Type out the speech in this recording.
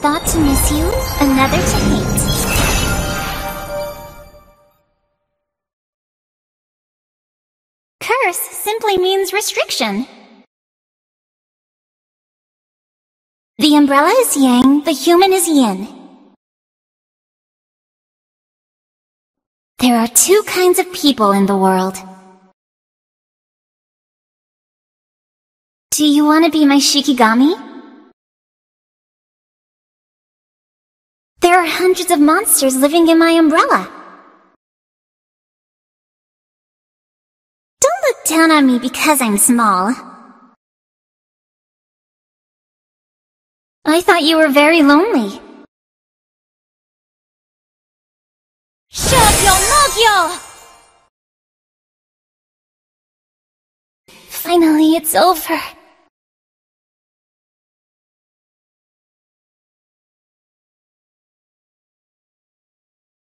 thought to miss you, another to hate. Curse simply means restriction. The umbrella is yang, the human is yin. There are two kinds of people in the world. Do you want to be my Shikigami? There are hundreds of monsters living in my umbrella. Don't look down on me because I'm small. I thought you were very lonely. Magyo! Finally, it's over.